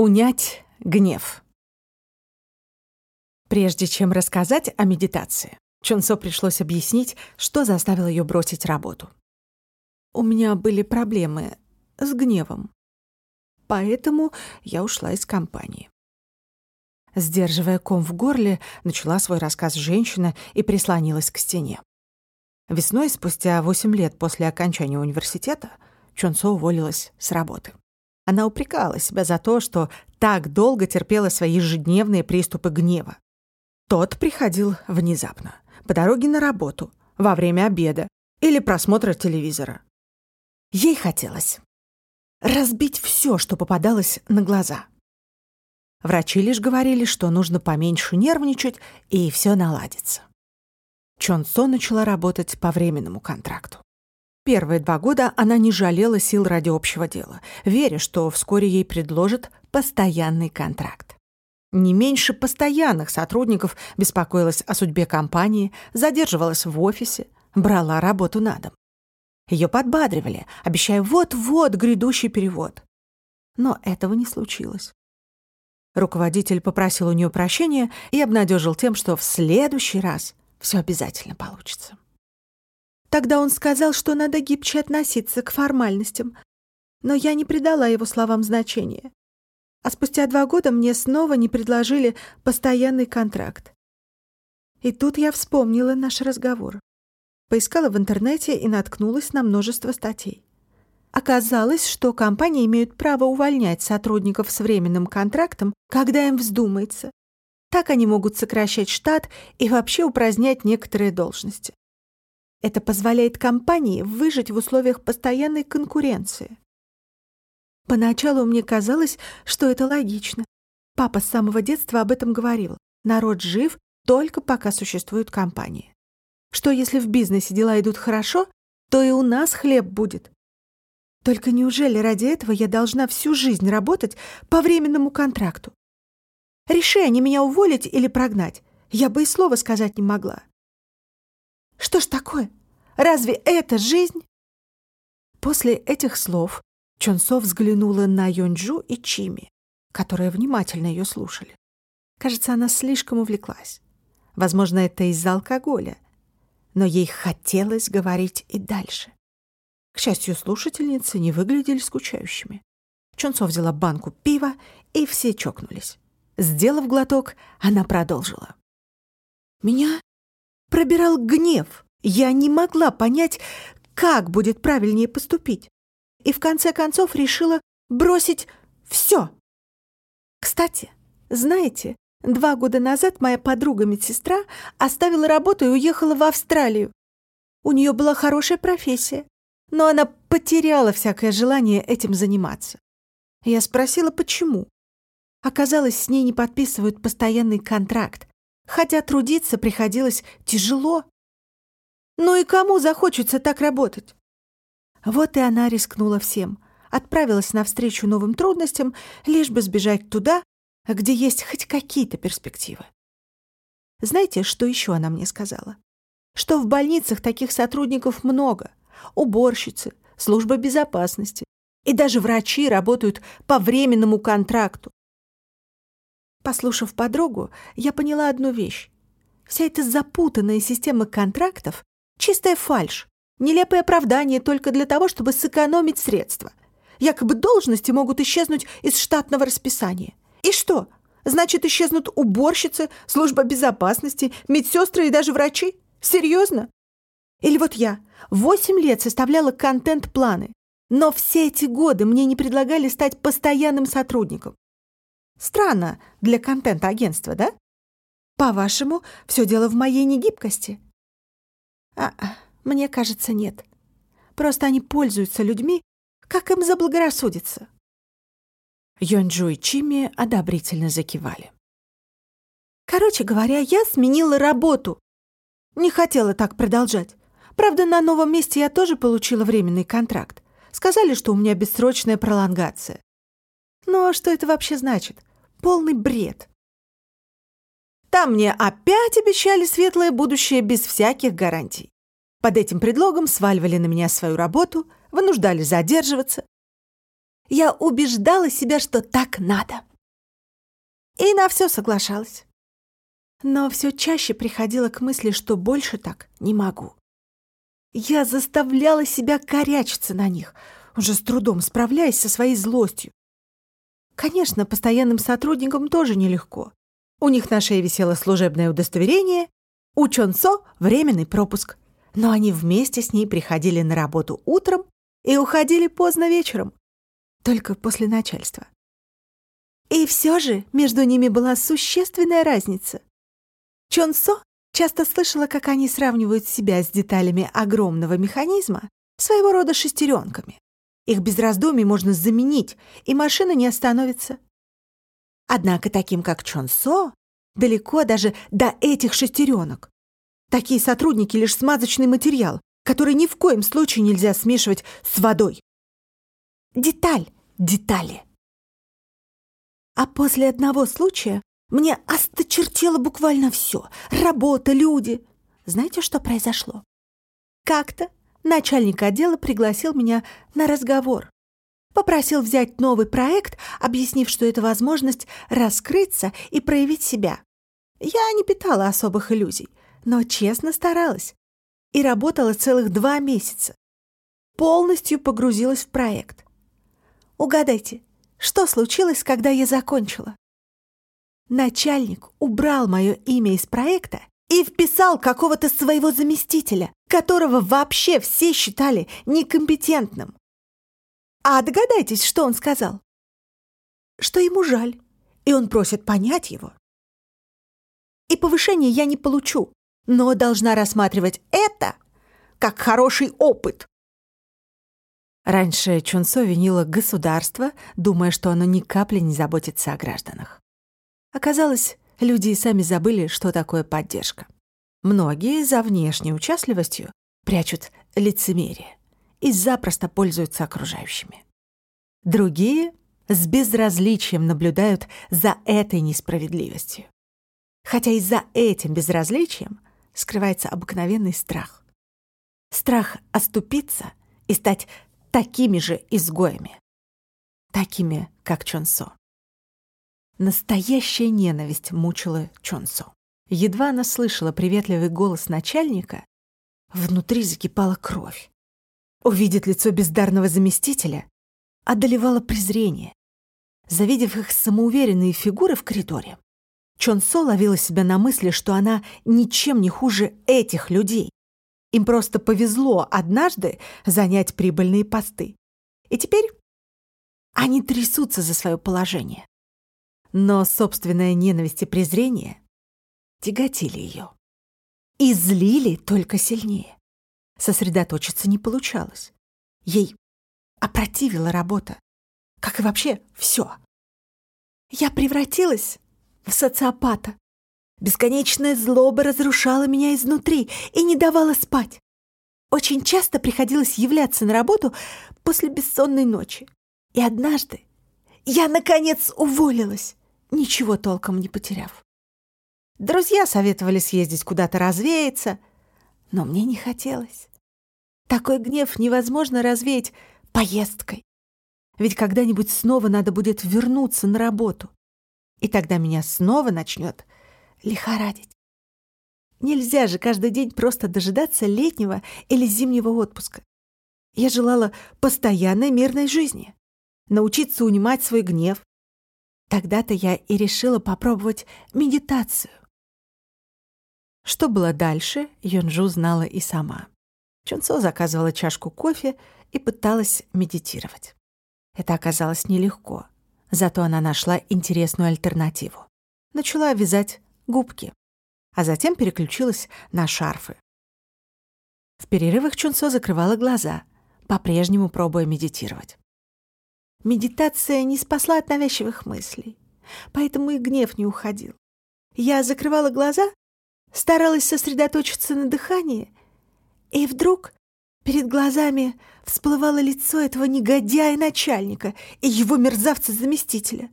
Унять гнев. Прежде чем рассказать о медитации, Чунсо пришлось объяснить, что заставило ее бросить работу. У меня были проблемы с гневом. Поэтому я ушла из компании. Сдерживая ком в горле, начала свой рассказ женщина и прислонилась к стене. Весной, спустя 8 лет после окончания университета, Чонсо уволилась с работы. Она упрекала себя за то, что так долго терпела свои ежедневные приступы гнева. Тот приходил внезапно, по дороге на работу, во время обеда или просмотра телевизора. Ей хотелось разбить все, что попадалось на глаза. Врачи лишь говорили, что нужно поменьше нервничать, и все наладится. Чон Со начала работать по временному контракту. Первые два года она не жалела сил ради общего дела, веря, что вскоре ей предложат постоянный контракт. Не меньше постоянных сотрудников беспокоилась о судьбе компании, задерживалась в офисе, брала работу на дом. Ее подбадривали, обещая вот-вот грядущий перевод. Но этого не случилось. Руководитель попросил у нее прощения и обнадежил тем, что в следующий раз все обязательно получится. Тогда он сказал, что надо гибче относиться к формальностям, но я не придала его словам значения. А спустя два года мне снова не предложили постоянный контракт. И тут я вспомнила наш разговор. Поискала в интернете и наткнулась на множество статей. Оказалось, что компании имеют право увольнять сотрудников с временным контрактом, когда им вздумается. Так они могут сокращать штат и вообще упразднять некоторые должности. Это позволяет компании выжить в условиях постоянной конкуренции. Поначалу мне казалось, что это логично. Папа с самого детства об этом говорил. Народ жив только пока существуют компании. Что если в бизнесе дела идут хорошо, то и у нас хлеб будет. Только неужели ради этого я должна всю жизнь работать по временному контракту? Реши они меня уволить или прогнать, я бы и слова сказать не могла. Что ж такое? Разве это жизнь? После этих слов Чонсо взглянула на Йонджу и Чими, которые внимательно ее слушали. Кажется, она слишком увлеклась. Возможно, это из-за алкоголя. Но ей хотелось говорить и дальше. К счастью, слушательницы не выглядели скучающими. Чонсо взяла банку пива, и все чокнулись. Сделав глоток, она продолжила. «Меня пробирал гнев. Я не могла понять, как будет правильнее поступить. И в конце концов решила бросить все. Кстати, знаете, два года назад моя подруга-медсестра оставила работу и уехала в Австралию. У нее была хорошая профессия, но она потеряла всякое желание этим заниматься. Я спросила, почему. Оказалось, с ней не подписывают постоянный контракт, хотя трудиться приходилось тяжело. Ну и кому захочется так работать? Вот и она рискнула всем, отправилась навстречу новым трудностям, лишь бы сбежать туда, где есть хоть какие-то перспективы. Знаете, что еще она мне сказала? Что в больницах таких сотрудников много. Уборщицы, служба безопасности. И даже врачи работают по временному контракту. Послушав подругу, я поняла одну вещь. Вся эта запутанная система контрактов Чистая фальшь. Нелепое оправдание только для того, чтобы сэкономить средства. Якобы должности могут исчезнуть из штатного расписания. И что? Значит, исчезнут уборщицы, служба безопасности, медсестры и даже врачи? Серьезно? Или вот я восемь лет составляла контент-планы, но все эти годы мне не предлагали стать постоянным сотрудником. Странно для контент-агентства, да? По-вашему, все дело в моей негибкости. А, мне кажется, нет. Просто они пользуются людьми, как им заблагорассудится. Йонджу и Чими одобрительно закивали. Короче говоря, я сменила работу. Не хотела так продолжать. Правда, на новом месте я тоже получила временный контракт. Сказали, что у меня бессрочная пролонгация. Но что это вообще значит? Полный бред. Там мне опять обещали светлое будущее без всяких гарантий. Под этим предлогом сваливали на меня свою работу, вынуждали задерживаться. Я убеждала себя, что так надо. и на все соглашалась. Но все чаще приходила к мысли, что больше так не могу. Я заставляла себя корячиться на них, уже с трудом справляясь со своей злостью. Конечно, постоянным сотрудникам тоже нелегко. У них на шее висело служебное удостоверение, у Чонсо — временный пропуск. Но они вместе с ней приходили на работу утром и уходили поздно вечером, только после начальства. И все же между ними была существенная разница. Чонсо часто слышала, как они сравнивают себя с деталями огромного механизма, своего рода шестеренками. Их без раздумий можно заменить, и машина не остановится. Однако таким, как Чонсо, далеко даже до этих шестеренок. Такие сотрудники — лишь смазочный материал, который ни в коем случае нельзя смешивать с водой. Деталь, детали. А после одного случая мне осточертело буквально все. Работа, люди. Знаете, что произошло? Как-то начальник отдела пригласил меня на разговор. Попросил взять новый проект, объяснив, что это возможность раскрыться и проявить себя. Я не питала особых иллюзий, но честно старалась. И работала целых два месяца. Полностью погрузилась в проект. Угадайте, что случилось, когда я закончила? Начальник убрал мое имя из проекта и вписал какого-то своего заместителя, которого вообще все считали некомпетентным. А догадайтесь, что он сказал? Что ему жаль, и он просит понять его. И повышение я не получу, но должна рассматривать это как хороший опыт. Раньше Чунсо винила государство, думая, что оно ни капли не заботится о гражданах. Оказалось, люди и сами забыли, что такое поддержка. Многие за внешней участливостью прячут лицемерие и запросто пользуются окружающими. Другие с безразличием наблюдают за этой несправедливостью. Хотя и за этим безразличием скрывается обыкновенный страх. Страх оступиться и стать такими же изгоями. Такими, как Чонсо. Настоящая ненависть мучила Чонсо. Едва она слышала приветливый голос начальника, внутри закипала кровь. Увидеть лицо бездарного заместителя одолевало презрение. Завидев их самоуверенные фигуры в коридоре, Чонсо ловила себя на мысли, что она ничем не хуже этих людей. Им просто повезло однажды занять прибыльные посты. И теперь они трясутся за свое положение. Но собственная ненависть и презрение тяготили ее. И злили только сильнее. Сосредоточиться не получалось. Ей опротивила работа. Как и вообще все. Я превратилась в социопата. Бесконечная злоба разрушала меня изнутри и не давала спать. Очень часто приходилось являться на работу после бессонной ночи. И однажды я, наконец, уволилась, ничего толком не потеряв. Друзья советовали съездить куда-то развеяться, но мне не хотелось. Такой гнев невозможно развеять поездкой. Ведь когда-нибудь снова надо будет вернуться на работу. И тогда меня снова начнет лихорадить. Нельзя же каждый день просто дожидаться летнего или зимнего отпуска. Я желала постоянной мирной жизни, научиться унимать свой гнев. Тогда-то я и решила попробовать медитацию. Что было дальше, Йонжу знала и сама. Чунцо заказывала чашку кофе и пыталась медитировать. Это оказалось нелегко — Зато она нашла интересную альтернативу. Начала вязать губки, а затем переключилась на шарфы. В перерывах Чунцо закрывала глаза, по-прежнему пробуя медитировать. Медитация не спасла от навязчивых мыслей, поэтому и гнев не уходил. Я закрывала глаза, старалась сосредоточиться на дыхании, и вдруг Перед глазами всплывало лицо этого негодяя-начальника и его мерзавца-заместителя,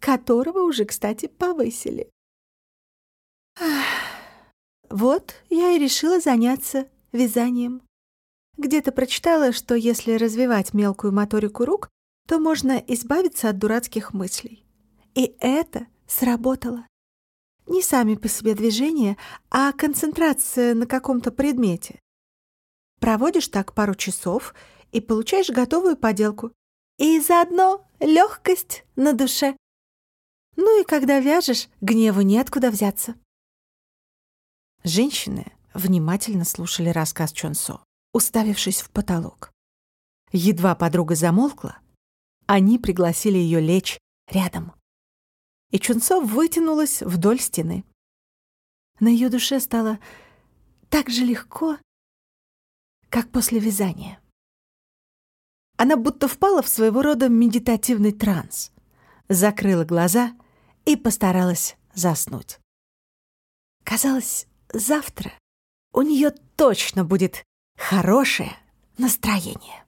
которого уже, кстати, повысили. Ах, вот я и решила заняться вязанием. Где-то прочитала, что если развивать мелкую моторику рук, то можно избавиться от дурацких мыслей. И это сработало. Не сами по себе движения, а концентрация на каком-то предмете. Проводишь так пару часов и получаешь готовую поделку. И заодно легкость на душе. Ну и когда вяжешь, гневу неоткуда взяться. Женщины внимательно слушали рассказ Чонсо, уставившись в потолок. Едва подруга замолкла, они пригласили ее лечь рядом. И Чунцо вытянулась вдоль стены. На ее душе стало так же легко, как после вязания. Она будто впала в своего рода медитативный транс, закрыла глаза и постаралась заснуть. Казалось, завтра у нее точно будет хорошее настроение.